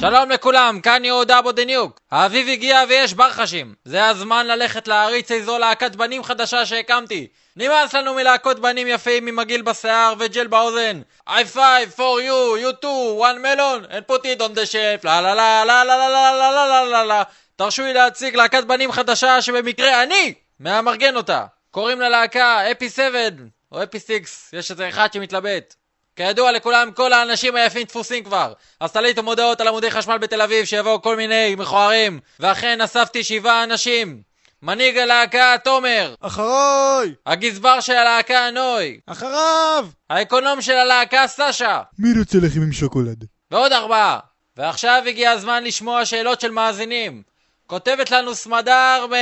שלום לכולם, כאן יהודה בודניוק. האביב הגיע ויש ברחשים. זה הזמן ללכת להריץ איזו להקת בנים חדשה שהקמתי. נמאס לנו מלהקות בנים יפים עם מגעיל בשיער וג'ל באוזן. I five for you, you two, one melon, and put it on the shelf, לה לה לה לה לה לה לה לה לה לה לה לה תרשו לי להציג להקת בנים חדשה שבמקרה אני מאמרגן אותה. קוראים ללהקה אפי 7 או אפי 6, יש איזה אחד שמתלבט. כידוע לכולם, כל האנשים היפים תפוסים כבר. אז תליתו מודעות על עמודי חשמל בתל אביב שיבואו כל מיני מכוערים. ואכן אספתי שבעה אנשים. מנהיג הלהקה תומר. אחריי! הגזבר של הלהקה נוי. אחריו! האקונום של הלהקה סשה. מי רוצה לחם עם שוקולד? ועוד ארבעה. ועכשיו הגיע הזמן לשמוע שאלות של מאזינים. כותבת לנו סמדר מ...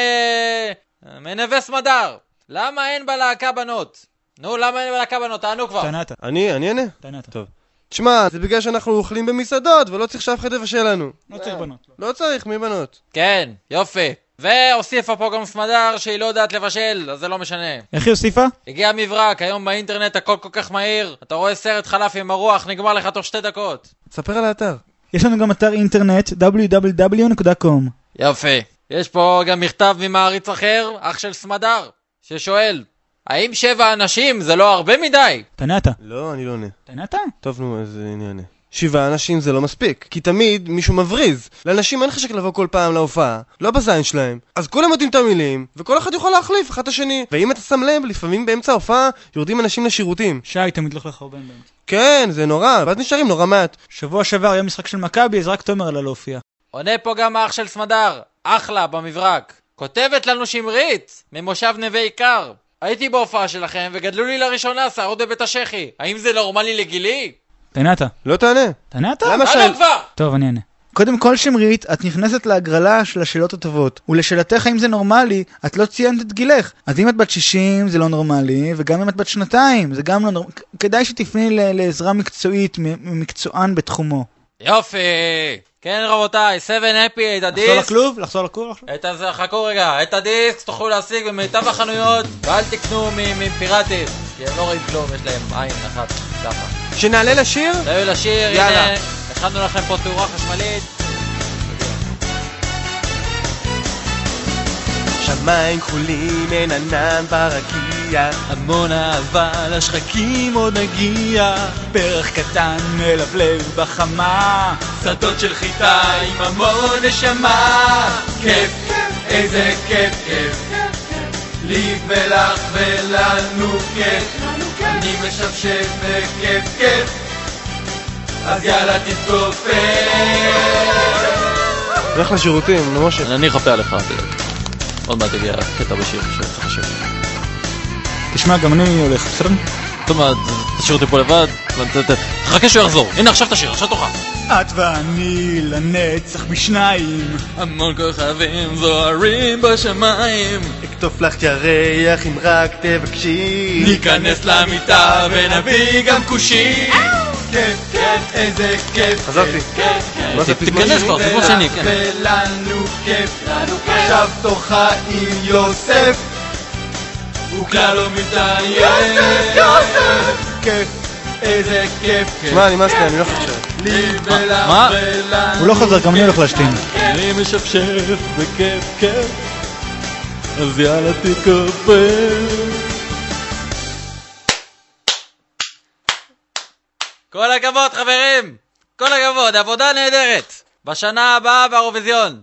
מנווה סמדר. למה אין בלהקה בנות? נו, למה אין בלהקה בנות? תענו כבר. טענת, אני, אני אענה? טענת. טוב. תשמע, זה בגלל שאנחנו אוכלים במסעדות ולא צריך שאף אחד יבשל לנו. לא צריך בנות. לא. לא צריך, מי בנות? כן, יופי. והוסיפה פה גם סמדר שהיא לא יודעת לבשל, אז זה לא משנה. איך היא הוסיפה? הגיע מברק, היום באינטרנט הכל כל כך מהיר. אתה רואה סרט חלף עם הרוח, נגמר לך תוך שתי דקות. תספר על האתר. יש לנו גם אתר אינטרנט www.com יופי. יש פה גם מכתב ממעריץ אחר, אח של סמדר, ששואל, האם שבע אנשים זה לא הרבה מדי? טענת. לא, אני לא עונה. טענת? טוב, נו, אז אני אענה. שבעה אנשים זה לא מספיק, כי תמיד מישהו מבריז. לאנשים אין חשק לבוא כל פעם להופעה, לא בזין שלהם. אז כולם יודעים את המילים, וכל אחד יכול להחליף אחד את השני. ואם אתה שם לב, לפעמים באמצע ההופעה יורדים אנשים לשירותים. שי תמיד הולך לך הרבה באמצע. כן, זה נורא, ואז נשארים נורא מעט. שבוע שעבר היה משחק של מכבי, אז רק תומר עלה להופיע. עונה פה גם האח של סמדר, אחלה במברק. כותבת לנו שמרית, ממושב נווה עיקר. הייתי בהופעה שלכם וגדלו לי לראשונה שערות בבית השחי. האם זה נורמלי לגילי? טענת. לא תענה. טענת? למה תענו שאל... כבר! טוב, אני אענה. קודם כל, שמרית, את נכנסת להגרלה של השאלות הטובות. ולשאלתך האם זה נורמלי, את לא ציינת את גילך. אז אם את בת 60 זה לא נורמלי, וגם אם את בת שנתיים זה גם לא נורמלי. כדאי שתפני ל- לעזרה מקצועית מ- ממקצוען בתחומו. יופי! כן רבותיי, 7 happy את לחזור הדיסק. לכלוב? לחזור לכלוב? את הזה, חכו רגע, את הדיסק תוכלו להשיג במיטב החנויות ואל תקנו מפיראטים כי הם לא רואים כלום, יש להם עין אחת ככה. שנעלה לשיר? תביאו לשיר, יאללה. הנה, הכנו לכם פה תאורה חשמלית שמיים כחולים, אין ענן ברקיע. המון אהבה לשחקים עוד נגיע. פרח קטן מלבלב בחמה. שדות של חיטה עם המון נשמה. כיף, איזה כיף, כיף. לי ולך ולנו כיף. אני משפשף וכיף, כיף. אז יאללה תתכופף. לך לשירותים, נו משה. אני אחפה עליך, עוד מעט יגיע קטע בשיר שצריך לשיר תשמע, גם אני הולך, בסדר? טוב מה, תשאיר אותי פה לבד תחכה שהוא יחזור הנה עכשיו תשאיר, עכשיו תורך את ואני לנצח בשניים. המון כוכבים זוהרים בשמיים אכתוב לך ירח אם רק תבקשי. ניכנס למיטה ונביא גם כושים. כיף, כיף, איזה כיף. חזרתי. מה זה פזמון תיכנס? כבר, פזמון שני, כן ולנו כיף. עכשיו תורך עם יוסף. הוא כלל לא מתעייף. יוסף, יוסף. כיף, איזה כיף. שמע, נמאס לי, אני לא חושב. לי ולך מה? הוא לא חזר, גם אני הולך להשתין. אני משפשף בכיף כיף. אז יאללה תתכופף. כל הכבוד חברים כל הכבוד, עבודה נהדרת בשנה הבאה באירוויזיון